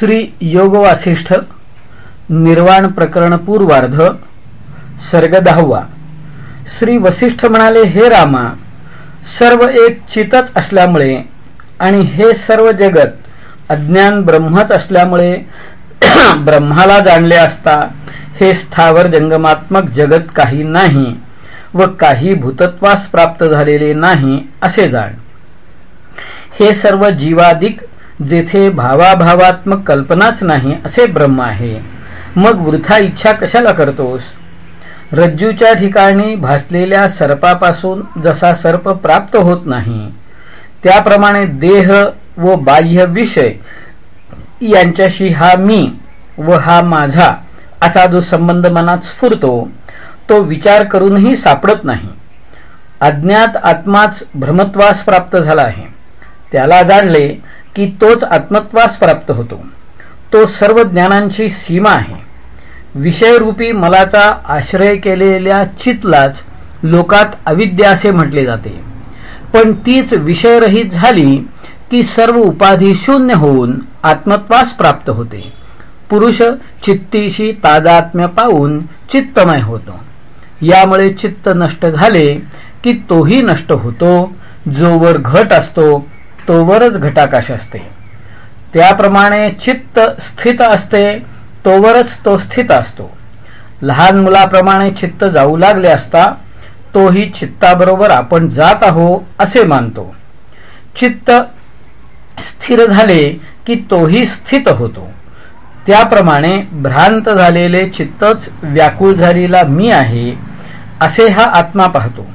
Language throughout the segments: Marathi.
श्री योगवासिष्ठ निर्वाण प्रकरण पूर्वार्ध सर्ग दहावा श्री वसिष्ठ म्हणाले हे रामा सर्व एक चितच असल्यामुळे आणि हे सर्व जगत अज्ञान ब्रह्मच असल्यामुळे ब्रह्माला जाणले असता हे स्थावर जंगमात्मक जगत काही नाही व काही भूतत्वास प्राप्त झालेले नाही असे जाण. हे सर्व जीवाधिक जेथे भावाभावात्मक कल्पनाच नाही असे ब्रह्म आहे. मग वृथा इच्छा कशाला करतोस? रज्जूच्या ठिकाणी भासलेल्या सर्पापासून जसा सर्प प्राप्त होत नाही त्याप्रमाणे देह व बाह्य विषय यांच्याशी हा मी व हा माझा असा जो संबंध मनात स्फुरतो तो विचार करूनही सापडत नाही. अज्ञात आत्माच भ्रमत्वास प्राप्त झाला आहे. त्याला जाणले की तोच आत्मत्वास प्राप्त होतो. तो सर्व ज्ञानांची सीमा आहे. विषयरूपी मलाचा आश्रय केलेल्या चितलाच लोकात अविद्या असे म्हटले जाते. पण तीच विषयरहित झाली की सर्व उपाधी शून्य होऊन आत्मत्वास प्राप्त होते. पुरुष चित्तीशी तादात्म्य पाहून चित्तमय होतो. यामुळे चित्त नष्ट झाले की तोही नष्ट होतो. जोवर घट असतो तोवरच घटाकाश असते. त्याप्रमाणे चित्त स्थित असते तोवरच तो स्थित असतो. लहान मुलाप्रमाणे चित्त जाऊ लागले असता तोही चित्ताबरोबर आपण जात आहो असे मानतो. चित्त स्थिर झाले की तोही स्थित होतो. त्याप्रमाणे भ्रांत झालेले चित्तच व्याकुळ झालेला मी आहे असे हा आत्मा पाहतो.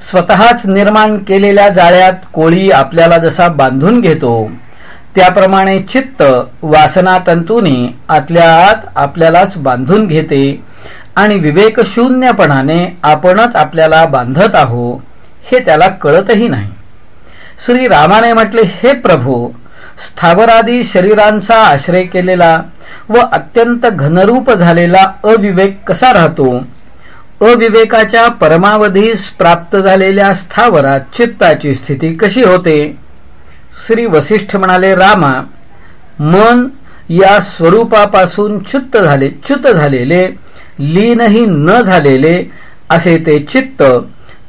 स्वतःच निर्माण केलेल्या जाळ्यात कोळी आपल्याला जसा बांधून घेतो त्याप्रमाणे चित्त वासनातंतूने आतल्या आत आपल्यालाच बांधून घेते आणि विवेकशून्यपणाने आपणच आपल्याला बांधत आहो हे त्याला कळतही नाही. श्री रामाने म्हटले हे प्रभू स्थावरादी शरीरांचा आश्रय केलेला व अत्यंत घनरूप झालेला अविवेक कसा राहतो? अविवेकाच्या परमावधीस प्राप्त झालेल्या स्थावरात चित्ताची स्थिती कशी होते? श्री वसिष्ठ म्हणाले रामा मन या स्वरूपापासून च्युत झाले च्युत झालेले लीनही न झालेले असे ते चित्त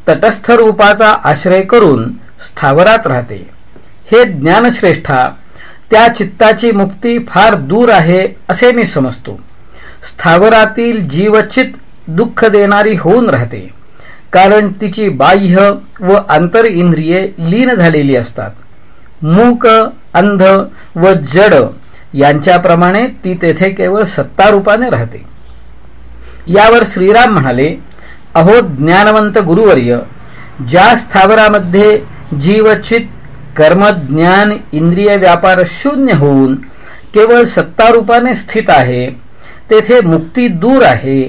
तटस्थ रूपाचा आश्रय करून स्थावरात राहते. हे ज्ञानश्रेष्ठा त्या चित्ताची मुक्ती फार दूर आहे असे मी समजतो. स्थावरातील जीवचित दुःख देणारी होऊन राहते. कारण तिची बाह्य व आंतर इंद्रिये लीन झालेली असतात. मूक अंध व जड यांच्याप्रमाणे ती तेथे केवळ सत्तारूपाने राहते. यावर श्रीराम म्हणाले अहो ज्ञानवंत गुरुवर्य ज्या स्थावरामध्ये जीवचित कर्म ज्ञान इंद्रिय व्यापार शून्य होऊन केवळ सत्तारूपाने स्थित आहे तेथे मुक्ती दूर आहे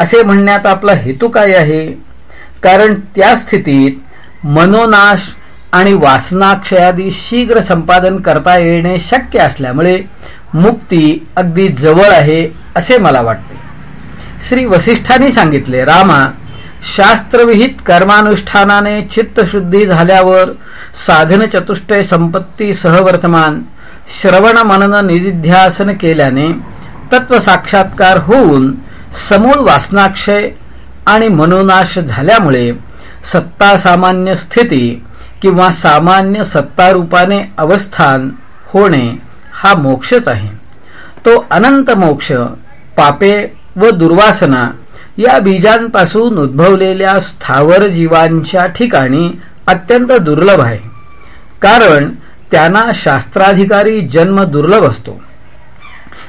असे म्हणण्यात आपला हेतू काय आहे? कारण त्या स्थितीत मनोनाश आणि वासनाक्षयादी शीघ्र संपादन करता येणे शक्य असल्यामुळे मुक्ती अगदी जवळ आहे असे मला वाटते. श्री वसिष्ठांनी सांगितले रामा शास्त्रविहित कर्मानुष्ठानाने चित्तशुद्धी झाल्यावर साधन चतुष्टय संपत्ती सहवर्तमान श्रवण मनन निधिध्यासन केल्याने तत्व साक्षात्कार होऊन समूळ वासनाक्षय आणि मनोनाश झाल्यामुळे सत्ता सामान्य स्थिती किंवा सामान्य सत्तारूपाने अवस्थान होणे हा मोक्षच आहे. तो अनंत मोक्ष पापे व दुर्वासना या बीजांपासून उद्भवलेल्या स्थावर जीवांच्या ठिकाणी अत्यंत दुर्लभ आहे. कारण त्यांना शास्त्राधिकारी जन्म दुर्लभ असतो.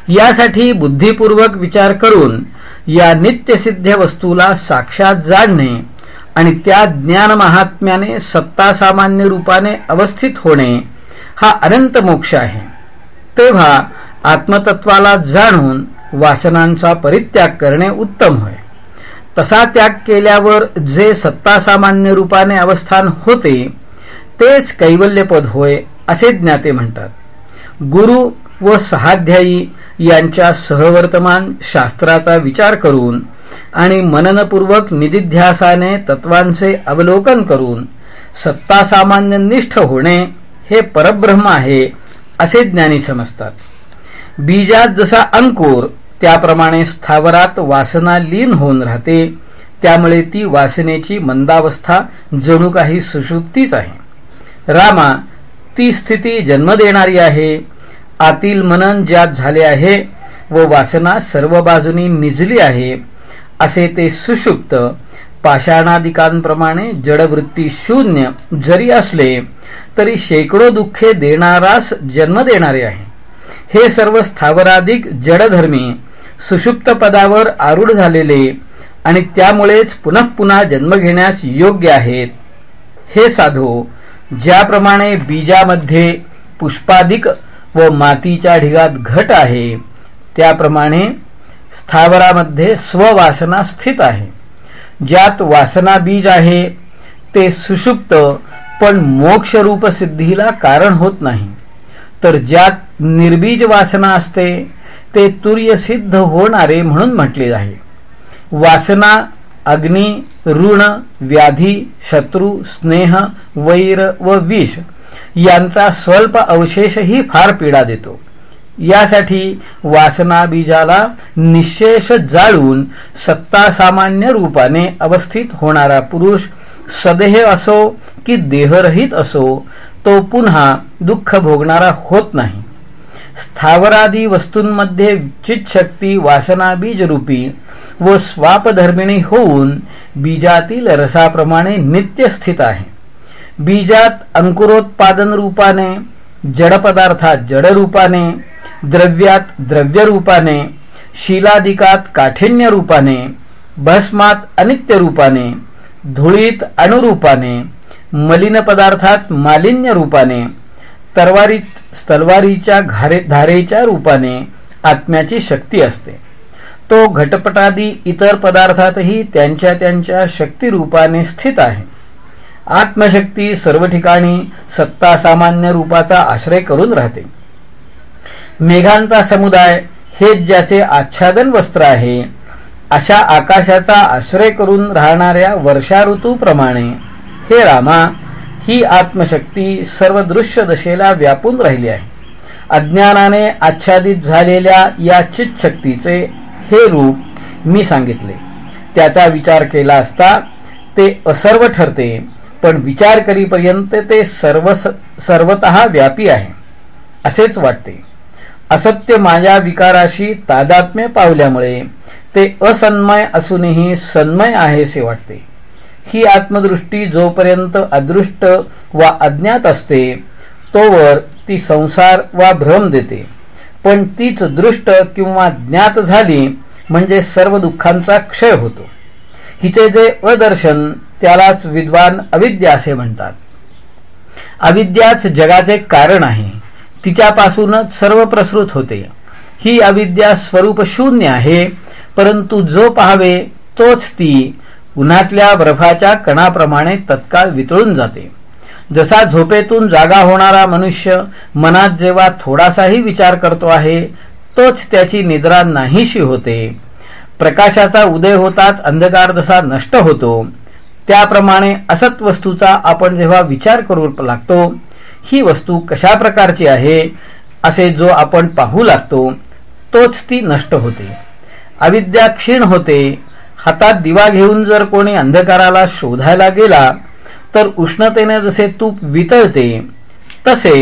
यासाठी बुद्धिपूर्वक विचार करून या नित्यसिद्ध वस्तूला साक्षात जाणणे आणि त्या ज्ञान महात्म्याने सत्ता सामान्य रूपाने अवस्थित होणे हा अनंत मोक्ष आहे. तेव्हा आत्मतत्वाला जाणून वासनांचा परित्याग करणे उत्तम होय. तसा त्याग केल्यावर जे सत्ता सामान्य रूपाने अवस्थान होते तेच कैवल्यपद होय असे ज्ञाते म्हणतात. गुरु व सहाध्यायी यांच्या सहवर्तमान शास्त्राचा विचार करून आणि मननपूर्वक निधिध्यासाने तत्वांचे अवलोकन करून सत्ता सामान्य निष्ठ होणे हे परब्रह्म आहे असे ज्ञानी समजतात. बीजात जसा अंकुर त्याप्रमाणे स्थावरात वासना लीन होऊन राहते त्यामुळे ती वासनेची मंदावस्था जणू काही सुषुप्तीच आहे. रामा ती स्थिती जन्म देणारी आहे आतील मनन ज्यात झाले आहे व वासना सर्व बाजूनी निजली आहे असे ते सुषुप्त पाषाणादिकांप्रमाणे जडवृत्ती शून्य जरी असले तरी शेकडो दुःखे देणारास जन्म देणारे आहे. हे सर्व स्थावराधिक जडधर्मी सुषुप्त पदावर आरूढ झालेले आणि त्यामुळेच पुनः पुन्हा जन्म घेण्यास योग्य आहेत. हे साधो ज्याप्रमाणे बीजामध्ये पुष्पाधिक व मातीच्या ढिगात घट आहे. त्याप्रमाणे स्थावरामध्ये स्ववासना स्थित आहे. ज्यात वासना बीज आहे ते सुषुप्त पण मोक्षरूप सिद्धीला कारण होत नाही. तर ज्यात निर्बीज वासना असते ते तुर्यसिद्ध होणारे म्हणून म्हटले आहे. वासना अग्नी ऋण व्याधी शत्रू स्नेह वैर व विष यांचा स्वल्प अवशेषही फार पीडा देतो. यासाठी वासना बीजाला निशेष जाळून सत्ता सामान्य रूपाने अवस्थित होणारा पुरुष सदेह असो की देहरहित असो तो पुन्हा दुःख भोगणारा होत नाही. स्थावरादी वस्तूंमध्ये चितशक्ती वासना बीजरूपी व स्वापधर्मिणी होऊन बीजातील रसाप्रमाणे नित्य स्थित आहे. बीजात अंकुरोत्पादन रूपाने जड पदार्थात जड रूपाने द्रव्यात द्रव्य रूपाने शिलादिकात काठिण्य रूपाने भस्मात अनित्य रूपाने धुळीत अणुरूपाने मलिन पदार्थात मालिन्य रूपाने तरवारीत स्थलवारीच्या घारे धारेच्या रूपाने आत्म्याची शक्ती असते. तो घटपटादी इतर पदार्थातही त्यांच्या त्यांच्या शक्तिरूपाने स्थित आहे. आत्मशक्ती सर्व ठिकाणी सत्ता सामान्य रूपाचा आश्रय करून राहते. मेघांचा समुदाय हेच ज्याचे आच्छादन वस्त्र आहे अशा आकाशाचा आश्रय करून राहणाऱ्या वर्षा ऋतूप्रमाणे हे रामा ही आत्मशक्ती सर्व दृश्य दशेला व्यापून राहिली आहे. अज्ञानाने आच्छादित झालेल्या या चितशक्तीचे हे रूप मी सांगितले. त्याचा विचार केला असता ते असर्व ठरते. पण विचार करीपर्यंत ते सर्व सर्वत व्यापी आहे. असेच वाटते. असत्य माया विकाराशी तादात्म्य पावल्यामुळे ते असन्मय असूनही सन्मय आहेसे वाटते. ही आत्मदृष्टी जोपर्यंत अदृष्ट वा अज्ञात असते तोवर ती संसार वा भ्रम देते. पण तीच दृष्ट किंवा ज्ञात झाली म्हणजे सर्व दुःखांचा क्षय होतो. हिचे जे अदर्शन त्यालाच विद्वान अविद्या असे म्हणतात. अविद्याच जगाचे कारण आहे. तिच्यापासूनच सर्व प्रसृत होते. ही अविद्या स्वरूप शून्य आहे परंतु जो पाहावे तोच ती उन्हातल्या बर्फाच्या कणाप्रमाणे तत्काळ वितळून जाते. जसा झोपेतून जागा होणारा मनुष्य मनात जेव्हा थोडासाही विचार करतो आहे तोच त्याची निद्रा नाहीशी होते. प्रकाशाचा उदय होताच अंधकार जसा नष्ट होतो त्याप्रमाणे असत वस्तूचा आपण जेव्हा विचार करू लागतो ही वस्तू कशा प्रकारची आहे असे जो आपण पाहू लागतो तोच ती नष्ट होते. अविद्या क्षीण होते हातात दिवा घेऊन जर कोणी अंधकाराला शोधायला गेला तर उष्णतेने जसे तूप वितळते तसे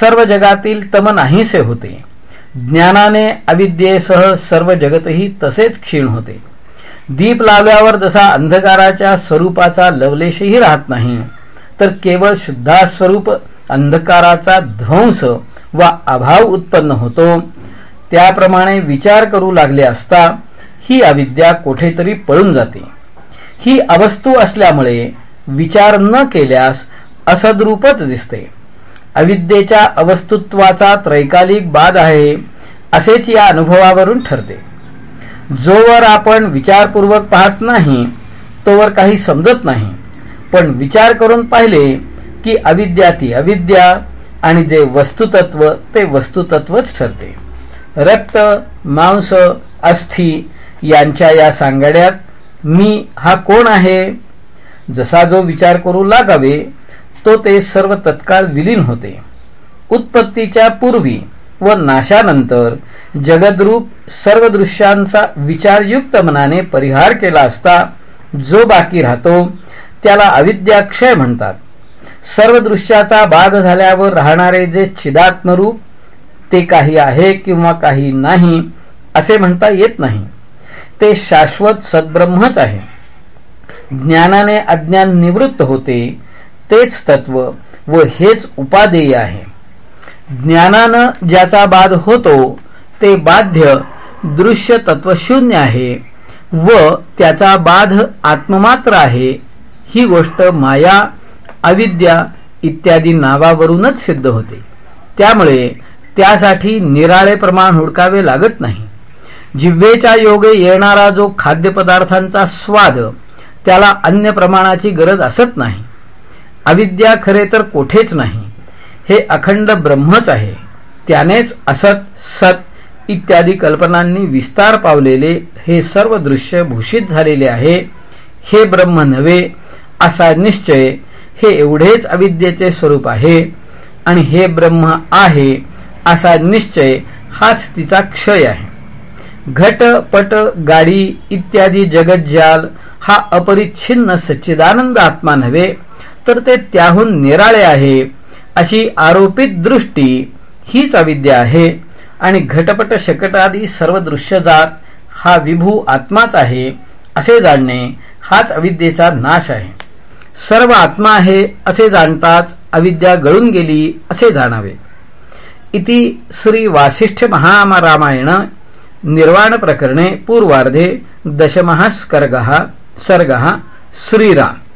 सर्व जगातील तम नाहीसे होते. ज्ञानाने अविद्येसह सर्व जगतही तसेच क्षीण होते. दीप लावल्यावर जसा अंधकाराच्या स्वरूपाचा लवलेशही राहत नाही तर केवळ शुद्धास्वरूप अंधकाराचा ध्वंस वा अभाव उत्पन्न होतो. त्याप्रमाणे विचार करू लागले असता ही अविद्या कोठेतरी पळून जाते. ही अवस्तू असल्यामुळे विचार न केल्यास असद्रूपच दिसते. अविद्येच्या अवस्तुत्वाचा त्रैकालिक बाद आहे असेच या अनुभवावरून ठरते. जोवर आपण विचारपूर्वक पाहत नाही तोवर काही समजत नाही. पण विचार करून पाहिले की अविद्या ती अविद्या आणि जे वस्तुतत्व ते वस्तुतत्वच ठरते. रक्त मांस अस्थि यांच्या या सांगाड्यात मी हा कोण आहे? जसा जो विचार करू लागावे तो ते सर्व तत्काळ विलीन होते. उत्पत्तीच्या पूर्वी व नाशानंतर जगद्रूप सर्व दृश्यांचा विचारयुक्त मनाने परिहार केला असता जो बाकी राहतो त्याला अविद्याक्षय म्हणतात. सर्व दृश्याचा बाध झाल्यावर राहणारे जे चिदात्मरूप ते काही आहे किंवा काही नाही असे म्हणता येत नाही. ते शाश्वत सद्ब्रह्मच आहे. ज्ञानाने अज्ञान निवृत्त होते तेच तत्व व हेच उपादेय आहे. ज्ञानानं ज्याचा बाध होतो ते बाध्य दृश्य तत्वशून्य आहे व त्याचा बाध आत्ममात्र आहे. ही गोष्ट माया अविद्या इत्यादी नावावरूनच सिद्ध होते. त्यामुळे त्यासाठी निराळे प्रमाण हुडकावे लागत नाही. जिव्हेच्या योगे येणारा जो खाद्यपदार्थांचा स्वाद त्याला अन्य प्रमाणाची गरज असत नाही. अविद्या खरे तर कोठेच नाही. हे अखंड ब्रह्मच आहे. त्यानेच असत सत इत्यादी कल्पनांनी विस्तार पावलेले हे सर्व दृश्य भूषित झालेले आहे. हे ब्रह्म नव्हे असा निश्चय हे एवढेच अविद्येचे स्वरूप आहे. आणि हे ब्रह्म आहे असा निश्चय हाच तिचा क्षय आहे. घट पट गाडी इत्यादी जगज्जाल हा अपरिच्छिन्न सच्चिदानंद आत्मा नव्हे तर ते त्याहून निराळे आहे. अशी आरोपित दृष्टी हीच अविद्या आहे. आणि घटपट शकटादी सर्व दृश्यजात हा विभू आत्माच आहे असे जाणणे हाच अविद्येचा नाश आहे. सर्व आत्मा आहे असे जाणताच अविद्या गळून गेली असे जाणावे. इति श्री वासिष्ठ महारामायण निर्वाण प्रकरणे पूर्वार्धे दशमः स्कर्ग सर्ग श्रीराम.